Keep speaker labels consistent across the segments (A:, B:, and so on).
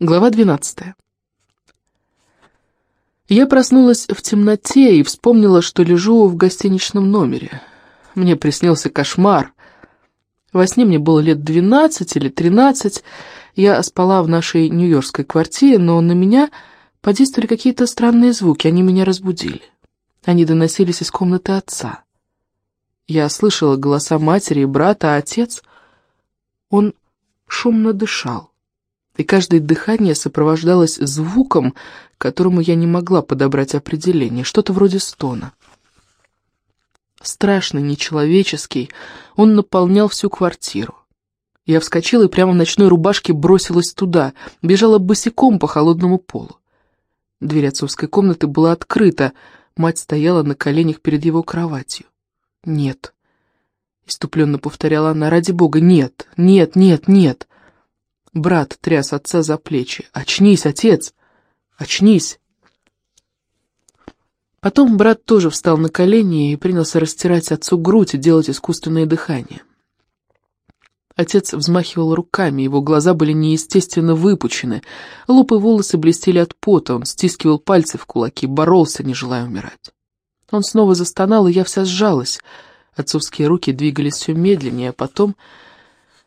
A: Глава 12. Я проснулась в темноте и вспомнила, что лежу в гостиничном номере. Мне приснился кошмар. Во сне мне было лет 12 или 13. Я спала в нашей нью-йоркской квартире, но на меня подействовали какие-то странные звуки, они меня разбудили. Они доносились из комнаты отца. Я слышала голоса матери и брата, а отец, он шумно дышал. И каждое дыхание сопровождалось звуком, которому я не могла подобрать определение, что-то вроде стона. Страшный, нечеловеческий, он наполнял всю квартиру. Я вскочила и прямо в ночной рубашке бросилась туда, бежала босиком по холодному полу. Дверь отцовской комнаты была открыта, мать стояла на коленях перед его кроватью. «Нет», — иступленно повторяла она, — «ради бога, нет, нет, нет, нет». Брат тряс отца за плечи. «Очнись, отец! Очнись!» Потом брат тоже встал на колени и принялся растирать отцу грудь и делать искусственное дыхание. Отец взмахивал руками, его глаза были неестественно выпучены, лоб и волосы блестели от пота, он стискивал пальцы в кулаки, боролся, не желая умирать. Он снова застонал, и я вся сжалась. Отцовские руки двигались все медленнее, а потом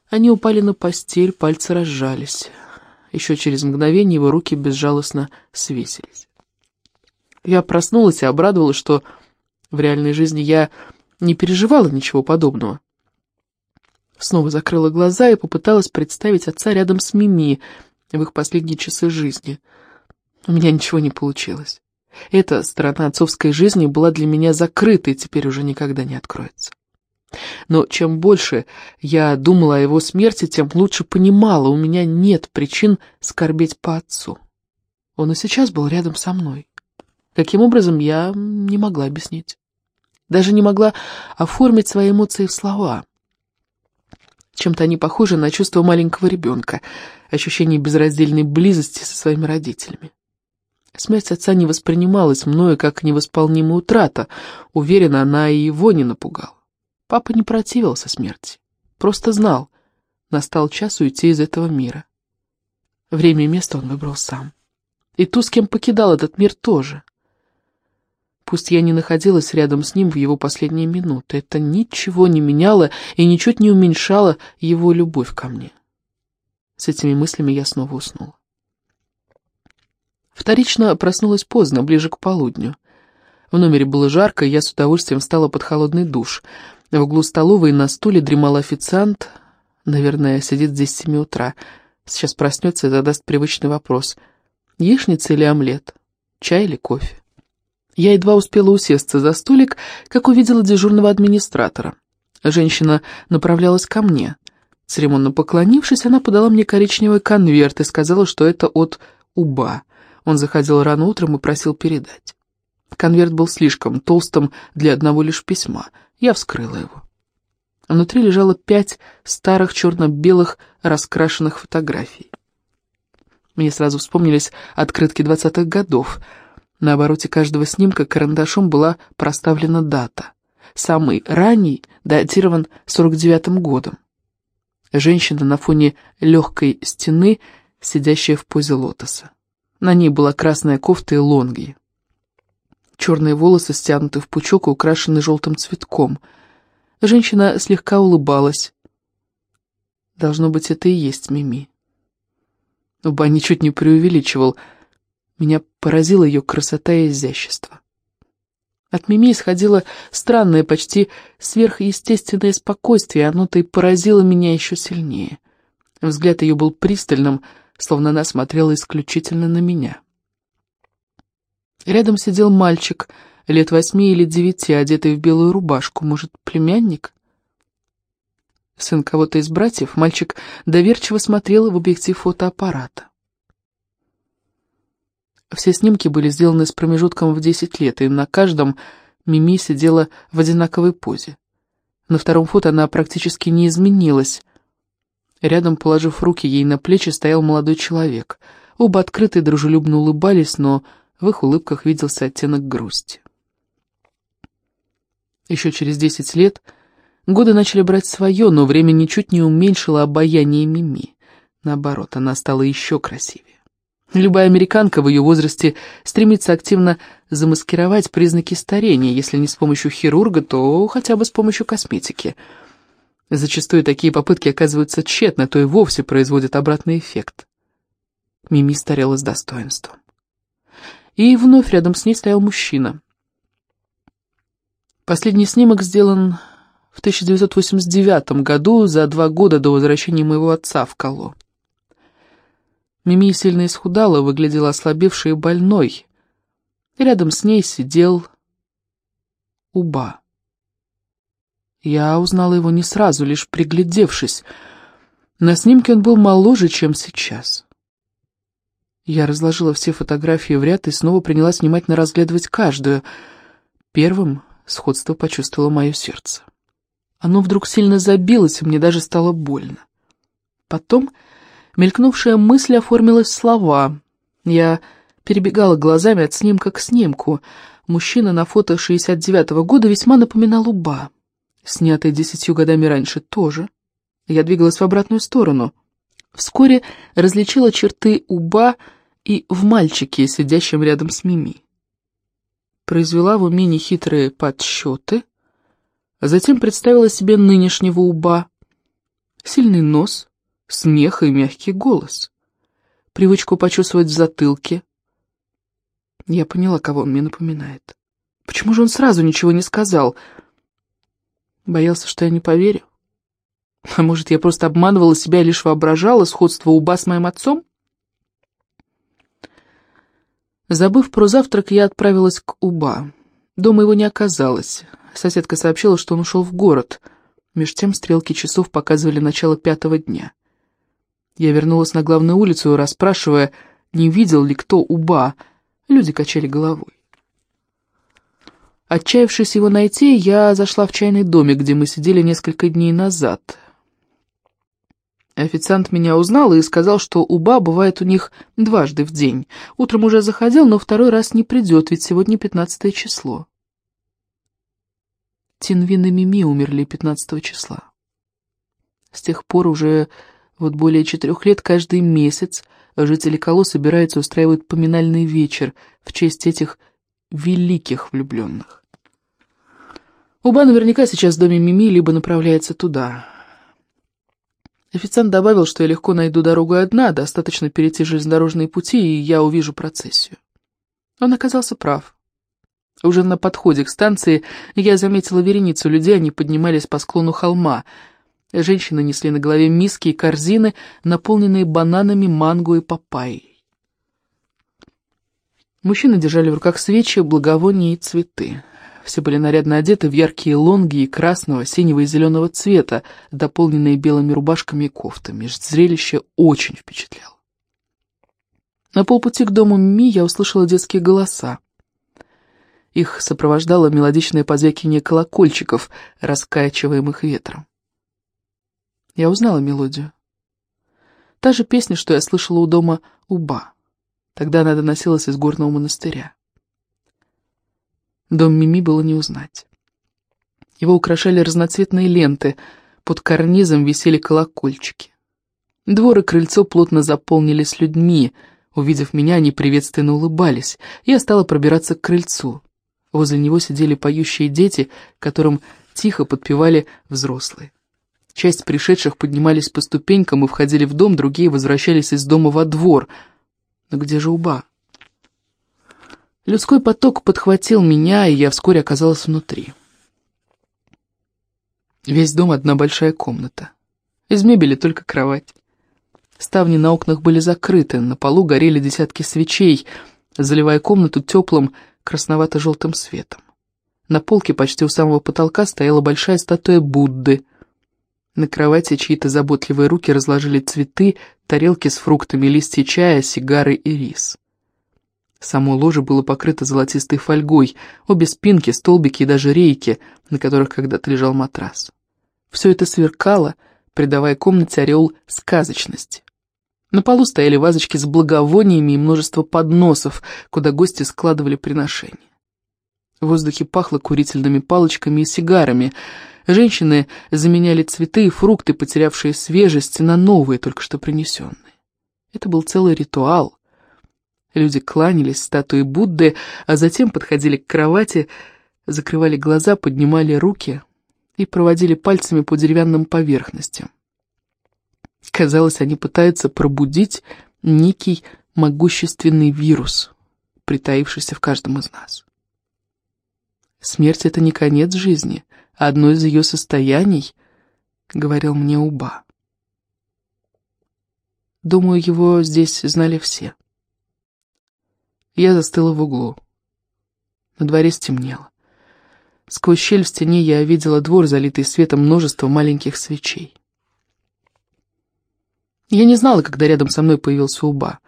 A: они упали на постель, пальцы разжались. Еще через мгновение его руки безжалостно свесились. Я проснулась и обрадовалась, что в реальной жизни я не переживала ничего подобного. Снова закрыла глаза и попыталась представить отца рядом с Мими в их последние часы жизни. У меня ничего не получилось. Эта сторона отцовской жизни была для меня закрыта и теперь уже никогда не откроется. Но чем больше я думала о его смерти, тем лучше понимала, у меня нет причин скорбеть по отцу. Он и сейчас был рядом со мной. Каким образом, я не могла объяснить. Даже не могла оформить свои эмоции в слова. Чем-то они похожи на чувство маленького ребенка, ощущение безраздельной близости со своими родителями. Смерть отца не воспринималась мною как невосполнимая утрата, уверена, она и его не напугала. Папа не противился смерти, просто знал, настал час уйти из этого мира. Время и место он выбрал сам. И ту, с кем покидал этот мир, тоже. Пусть я не находилась рядом с ним в его последние минуты, это ничего не меняло и ничуть не уменьшало его любовь ко мне. С этими мыслями я снова уснула. Вторично проснулась поздно, ближе к полудню. В номере было жарко, и я с удовольствием встала под холодный душ — в углу столовой на стуле дремал официант. Наверное, сидит здесь с семи утра. Сейчас проснется и задаст привычный вопрос. Яичница или омлет? Чай или кофе? Я едва успела усесться за столик, как увидела дежурного администратора. Женщина направлялась ко мне. Церемонно поклонившись, она подала мне коричневый конверт и сказала, что это от Уба. Он заходил рано утром и просил передать. Конверт был слишком толстым для одного лишь письма — я вскрыла его. Внутри лежало пять старых черно-белых раскрашенных фотографий. Мне сразу вспомнились открытки двадцатых годов. На обороте каждого снимка карандашом была проставлена дата. Самый ранний датирован 49-м годом. Женщина на фоне легкой стены, сидящая в позе лотоса. На ней была красная кофта и лонги. Черные волосы стянуты в пучок и украшены желтым цветком. Женщина слегка улыбалась. Должно быть, это и есть Мими. Уба ничуть не преувеличивал. Меня поразила ее красота и изящество. От Мими исходило странное, почти сверхъестественное спокойствие, оно-то и поразило меня еще сильнее. Взгляд ее был пристальным, словно она смотрела исключительно на меня. Рядом сидел мальчик, лет восьми или девяти, одетый в белую рубашку. Может, племянник? Сын кого-то из братьев, мальчик доверчиво смотрел в объектив фотоаппарата. Все снимки были сделаны с промежутком в 10 лет, и на каждом Мими сидела в одинаковой позе. На втором фото она практически не изменилась. Рядом, положив руки ей на плечи, стоял молодой человек. Оба открыто и дружелюбно улыбались, но в их улыбках виделся оттенок грусти. Еще через десять лет годы начали брать свое, но время ничуть не уменьшило обаяние Мими. Наоборот, она стала еще красивее. Любая американка в ее возрасте стремится активно замаскировать признаки старения, если не с помощью хирурга, то хотя бы с помощью косметики. Зачастую такие попытки оказываются тщетны, то и вовсе производят обратный эффект. Мими старела с достоинством. И вновь рядом с ней стоял мужчина. Последний снимок сделан в 1989 году, за два года до возвращения моего отца в Кало. Мими сильно исхудала, выглядела ослабевшей и больной. рядом с ней сидел Уба. Я узнала его не сразу, лишь приглядевшись. На снимке он был моложе, чем сейчас. Я разложила все фотографии в ряд и снова принялась внимательно разглядывать каждую. Первым сходство почувствовало мое сердце. Оно вдруг сильно забилось, и мне даже стало больно. Потом Мелькнувшая мысль оформилась в слова. Я перебегала глазами от снимка к снимку. Мужчина на фото 69-го года весьма напоминал Уба. Снятый десятью годами раньше тоже. Я двигалась в обратную сторону. Вскоре различила черты Уба и в мальчике, сидящем рядом с Мими. Произвела в уме нехитрые подсчеты, а затем представила себе нынешнего Уба. Сильный нос, смех и мягкий голос. Привычку почувствовать в затылке. Я поняла, кого он мне напоминает. Почему же он сразу ничего не сказал? Боялся, что я не поверю? А может, я просто обманывала себя и лишь воображала сходство Уба с моим отцом? Забыв про завтрак, я отправилась к Уба. Дома его не оказалось. Соседка сообщила, что он ушел в город. Меж тем стрелки часов показывали начало пятого дня. Я вернулась на главную улицу, расспрашивая, не видел ли кто Уба. Люди качали головой. Отчаявшись его найти, я зашла в чайный домик, где мы сидели несколько дней назад. Официант меня узнал и сказал, что Уба бывает у них дважды в день. Утром уже заходил, но второй раз не придет, ведь сегодня пятнадцатое число. Тинвин и Мими умерли пятнадцатого числа. С тех пор уже вот более четырех лет каждый месяц жители Кало собираются устраивать поминальный вечер в честь этих великих влюбленных. Уба наверняка сейчас в доме Мими, либо направляется туда. Официант добавил, что я легко найду дорогу одна, достаточно перейти железнодорожные пути, и я увижу процессию. Он оказался прав. Уже на подходе к станции я заметила вереницу людей, они поднимались по склону холма — Женщины несли на голове миски и корзины, наполненные бананами, манго и папайей. Мужчины держали в руках свечи, благовония и цветы. Все были нарядно одеты в яркие лонги и красного, синего и зеленого цвета, дополненные белыми рубашками и кофтами. Зрелище очень впечатляло. На полпути к дому Ми я услышала детские голоса. Их сопровождало мелодичное позвякивание колокольчиков, раскачиваемых ветром. Я узнала мелодию. Та же песня, что я слышала у дома Уба. Тогда она доносилась из горного монастыря. Дом Мими было не узнать. Его украшали разноцветные ленты, под карнизом висели колокольчики. Двор и крыльцо плотно заполнились людьми. Увидев меня, они приветственно улыбались. Я стала пробираться к крыльцу. Возле него сидели поющие дети, которым тихо подпевали взрослые. Часть пришедших поднимались по ступенькам и входили в дом, другие возвращались из дома во двор. Но где же Уба? Людской поток подхватил меня, и я вскоре оказалась внутри. Весь дом — одна большая комната. Из мебели только кровать. Ставни на окнах были закрыты, на полу горели десятки свечей, заливая комнату теплым красновато-желтым светом. На полке почти у самого потолка стояла большая статуя Будды — на кровати чьи-то заботливые руки разложили цветы, тарелки с фруктами, листья чая, сигары и рис. Само ложе было покрыто золотистой фольгой, обе спинки, столбики и даже рейки, на которых когда-то лежал матрас. Все это сверкало, придавая комнате ореол сказочности. На полу стояли вазочки с благовониями и множество подносов, куда гости складывали приношения. В воздухе пахло курительными палочками и сигарами — Женщины заменяли цветы и фрукты, потерявшие свежесть, на новые, только что принесенные. Это был целый ритуал. Люди кланялись статуе Будды, а затем подходили к кровати, закрывали глаза, поднимали руки и проводили пальцами по деревянным поверхностям. Казалось, они пытаются пробудить некий могущественный вирус, притаившийся в каждом из нас. Смерть — это не конец жизни, а одно из ее состояний, — говорил мне Уба. Думаю, его здесь знали все. Я застыла в углу. На дворе стемнело. Сквозь щель в стене я видела двор, залитый светом множества маленьких свечей. Я не знала, когда рядом со мной появился Уба.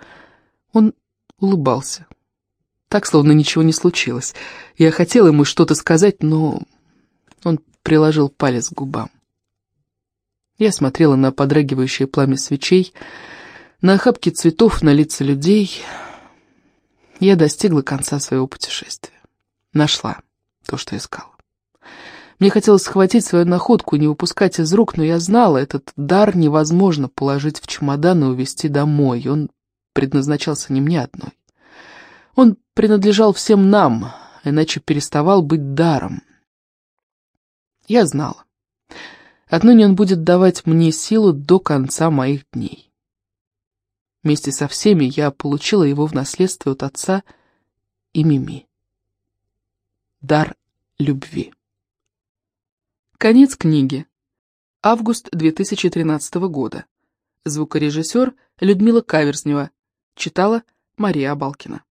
A: Он улыбался. Так, словно ничего не случилось. Я хотела ему что-то сказать, но он приложил палец к губам. Я смотрела на подрагивающее пламя свечей, на охапки цветов, на лица людей. Я достигла конца своего путешествия. Нашла то, что искала. Мне хотелось схватить свою находку и не выпускать из рук, но я знала, этот дар невозможно положить в чемодан и увезти домой. Он предназначался не мне одной. Он принадлежал всем нам, иначе переставал быть даром. Я знала. Отныне он будет давать мне силу до конца моих дней. Вместе со всеми я получила его в наследство от отца и Мими. Дар любви. Конец книги. Август 2013 года. Звукорежиссер Людмила Каверзнева. Читала Мария Абалкина.